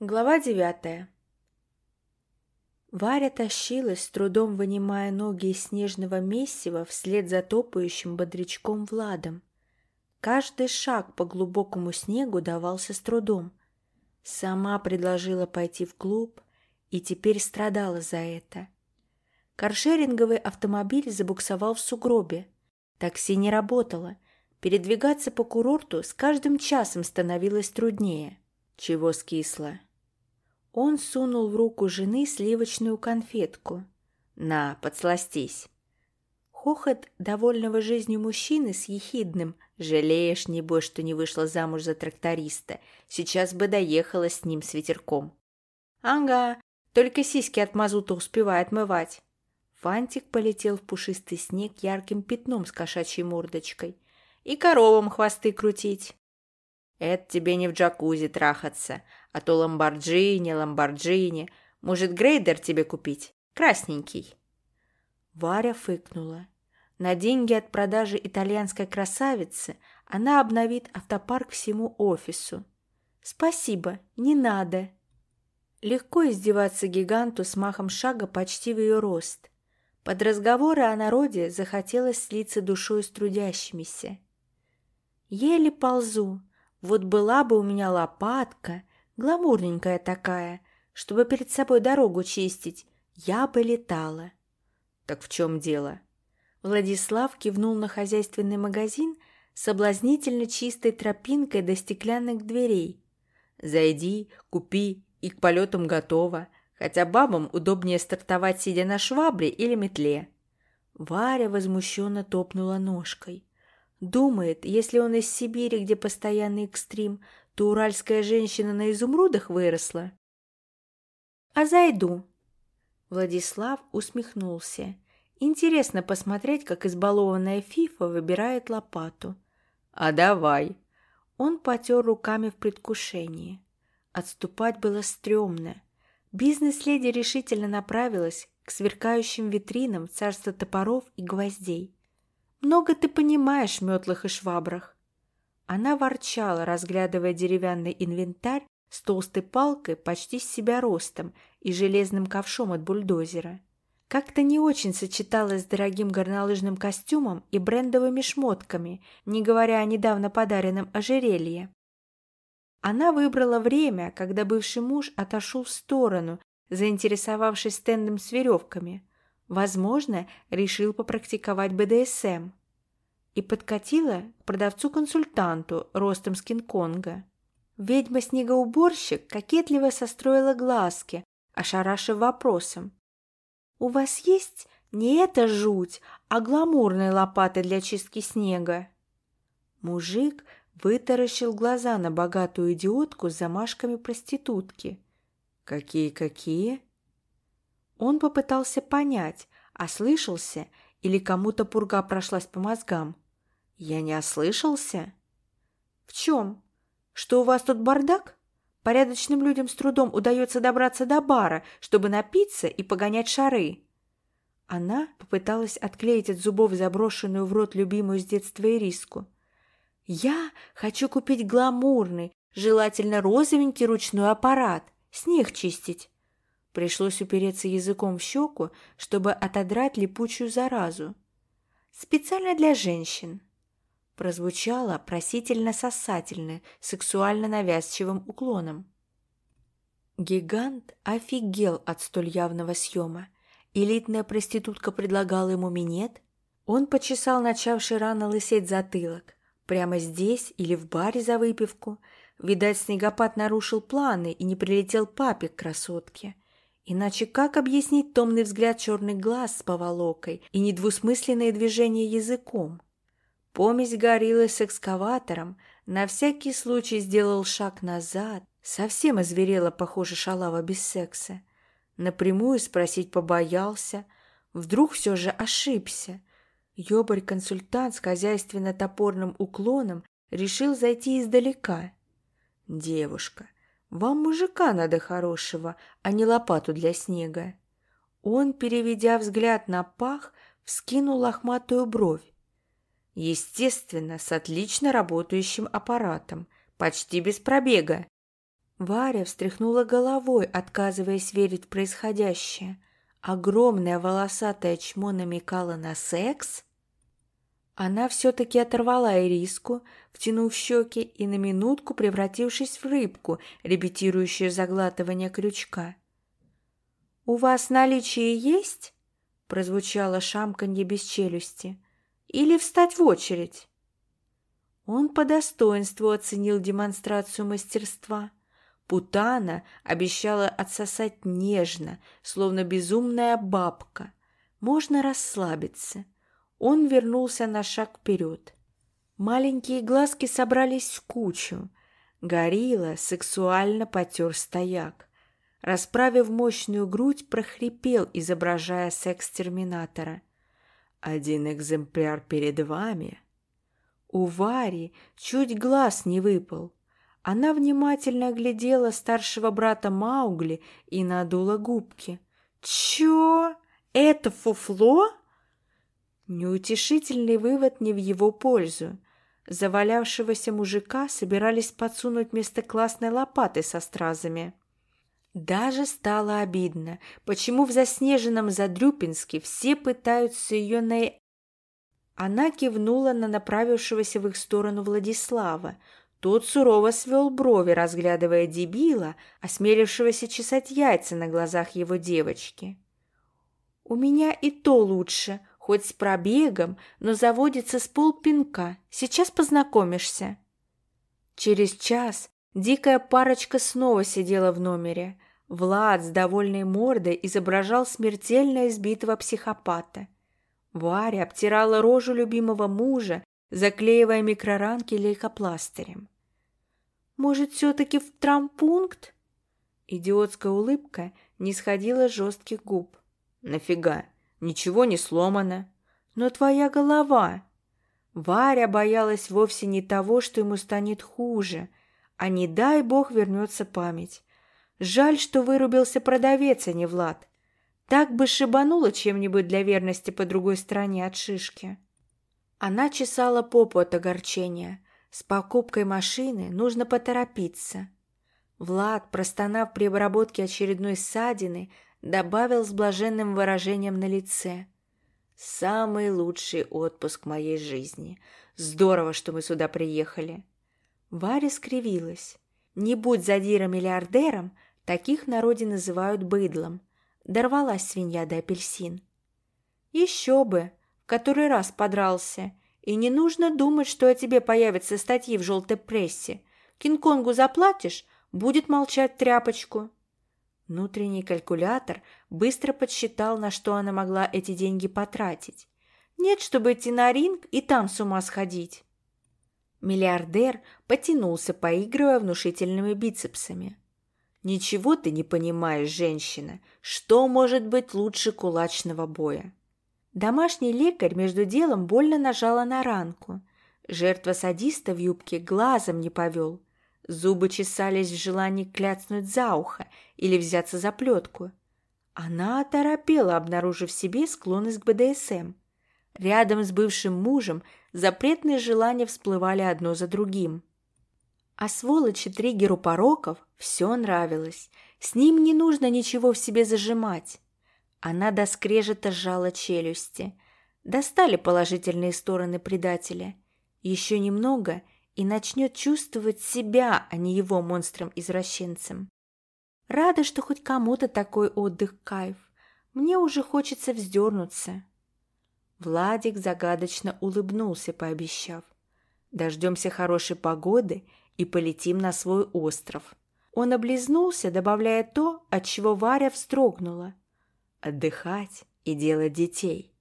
Глава девятая Варя тащилась, с трудом вынимая ноги из снежного месива вслед за топающим бодрячком Владом. Каждый шаг по глубокому снегу давался с трудом. Сама предложила пойти в клуб и теперь страдала за это. Каршеринговый автомобиль забуксовал в сугробе. Такси не работало. Передвигаться по курорту с каждым часом становилось труднее. Чего скисло? Он сунул в руку жены сливочную конфетку. «На, подсластись!» Хохот довольного жизнью мужчины с ехидным «Жалеешь, небось, что не вышла замуж за тракториста. Сейчас бы доехала с ним с ветерком». «Ага, только сиськи от мазута успевает мывать». Фантик полетел в пушистый снег ярким пятном с кошачьей мордочкой. «И коровам хвосты крутить». «Это тебе не в джакузи трахаться, а то ламборджини, ламборджини. Может, грейдер тебе купить? Красненький». Варя фыкнула. На деньги от продажи итальянской красавицы она обновит автопарк всему офису. «Спасибо, не надо». Легко издеваться гиганту с махом шага почти в ее рост. Под разговоры о народе захотелось слиться душой с трудящимися. Еле ползу, вот была бы у меня лопатка, гламурненькая такая, чтобы перед собой дорогу чистить, я бы летала. Так в чем дело? Владислав кивнул на хозяйственный магазин соблазнительно чистой тропинкой до стеклянных дверей. Зайди, купи, и к полетам готово, хотя бабам удобнее стартовать, сидя на швабре или метле. Варя возмущенно топнула ножкой. Думает, если он из Сибири, где постоянный экстрим, то уральская женщина на изумрудах выросла. А зайду. Владислав усмехнулся. Интересно посмотреть, как избалованная Фифа выбирает лопату. А давай. Он потер руками в предвкушении. Отступать было стрёмно. Бизнес-леди решительно направилась к сверкающим витринам царства топоров и гвоздей. «Много ты понимаешь в метлах и швабрах. Она ворчала, разглядывая деревянный инвентарь с толстой палкой почти с себя ростом и железным ковшом от бульдозера. Как-то не очень сочеталась с дорогим горнолыжным костюмом и брендовыми шмотками, не говоря о недавно подаренном ожерелье. Она выбрала время, когда бывший муж отошел в сторону, заинтересовавшись стендом с веревками. Возможно, решил попрактиковать БДСМ и подкатила к продавцу-консультанту ростом с Кинг-Конга. Ведьма-снегоуборщик кокетливо состроила глазки, ошарашив вопросом. «У вас есть не эта жуть, а гламурная лопата для чистки снега?» Мужик вытаращил глаза на богатую идиотку с замашками проститутки. «Какие-какие?» Он попытался понять, ослышался или кому-то пурга прошлась по мозгам. Я не ослышался? В чем? Что у вас тут бардак? Порядочным людям с трудом удается добраться до бара, чтобы напиться и погонять шары. Она попыталась отклеить от зубов заброшенную в рот любимую с детства ириску. «Я хочу купить гламурный, желательно розовенький ручной аппарат, снег чистить». Пришлось упереться языком в щеку, чтобы отодрать липучую заразу. «Специально для женщин» прозвучало просительно-сосательно, сексуально навязчивым уклоном. Гигант офигел от столь явного съема. Элитная проститутка предлагала ему минет. Он почесал начавший рано лысеть затылок. Прямо здесь или в баре за выпивку. Видать, снегопад нарушил планы и не прилетел папе к красотке. Иначе как объяснить томный взгляд черных глаз с поволокой и недвусмысленные движения языком? Помесь гориллы с экскаватором на всякий случай сделал шаг назад. Совсем озверела, похоже, шалава без секса. Напрямую спросить побоялся. Вдруг все же ошибся. Ёбарь-консультант с хозяйственно-топорным уклоном решил зайти издалека. «Девушка, вам мужика надо хорошего, а не лопату для снега». Он, переведя взгляд на пах, вскинул лохматую бровь. Естественно, с отлично работающим аппаратом, почти без пробега. Варя встряхнула головой, отказываясь верить в происходящее. Огромное волосатое чмо намекало на секс? Она все-таки оторвала ириску, втянув щеки и на минутку превратившись в рыбку, репетирующую заглатывание крючка. «У вас наличие есть?» — прозвучало шамканье без челюсти. «Или встать в очередь?» Он по достоинству оценил демонстрацию мастерства. Путана обещала отсосать нежно, словно безумная бабка. Можно расслабиться. Он вернулся на шаг вперед. Маленькие глазки собрались в кучу. Горилла сексуально потер стояк. Расправив мощную грудь, прохрипел, изображая секс-терминатора. «Один экземпляр перед вами». У Вари чуть глаз не выпал. Она внимательно оглядела старшего брата Маугли и надула губки. «Чё? Это фуфло?» Неутешительный вывод не в его пользу. Завалявшегося мужика собирались подсунуть вместо классной лопаты со стразами. Даже стало обидно, почему в заснеженном Задрюпинске все пытаются ее на... Она кивнула на направившегося в их сторону Владислава, тот сурово свел брови, разглядывая дебила, осмелившегося чесать яйца на глазах его девочки. «У меня и то лучше, хоть с пробегом, но заводится с полпинка. Сейчас познакомишься». Через час дикая парочка снова сидела в номере. Влад с довольной мордой изображал смертельно избитого психопата. Варя обтирала рожу любимого мужа заклеивая микроранки лейкопластырем. «Может, все-таки в травмпункт?» Идиотская улыбка не сходила с жестких губ. «Нафига? Ничего не сломано. Но твоя голова...» Варя боялась вовсе не того, что ему станет хуже, а не дай бог вернется память. Жаль, что вырубился продавец, а не Влад. Так бы шибануло чем-нибудь для верности по другой стороне от шишки. Она чесала попу от огорчения. С покупкой машины нужно поторопиться. Влад, простонав при обработке очередной ссадины, добавил с блаженным выражением на лице. «Самый лучший отпуск моей жизни. Здорово, что мы сюда приехали». Варя скривилась. Не будь задира-миллиардером, таких народе называют быдлом. Дорвалась свинья до апельсин. «Еще бы!» который раз подрался. И не нужно думать, что о тебе появятся статьи в желтой прессе. Кинг-Конгу заплатишь, будет молчать тряпочку. Внутренний калькулятор быстро подсчитал, на что она могла эти деньги потратить. Нет, чтобы идти на ринг и там с ума сходить. Миллиардер потянулся, поигрывая внушительными бицепсами. «Ничего ты не понимаешь, женщина. Что может быть лучше кулачного боя?» Домашний лекарь между делом больно нажала на ранку. Жертва садиста в юбке глазом не повел. Зубы чесались в желании кляцнуть за ухо или взяться за плетку. Она оторопела, обнаружив в себе склонность к БДСМ. Рядом с бывшим мужем запретные желания всплывали одно за другим. А сволочи триггеру пороков все нравилось. С ним не нужно ничего в себе зажимать. Она до скрежета сжала челюсти. Достали положительные стороны предателя. Еще немного и начнет чувствовать себя, а не его монстром-извращенцем. Рада, что хоть кому-то такой отдых кайф. Мне уже хочется вздернуться. Владик загадочно улыбнулся, пообещав. Дождемся хорошей погоды и полетим на свой остров. Он облизнулся, добавляя то, от чего Варя вздрогнула отдыхать и делать детей.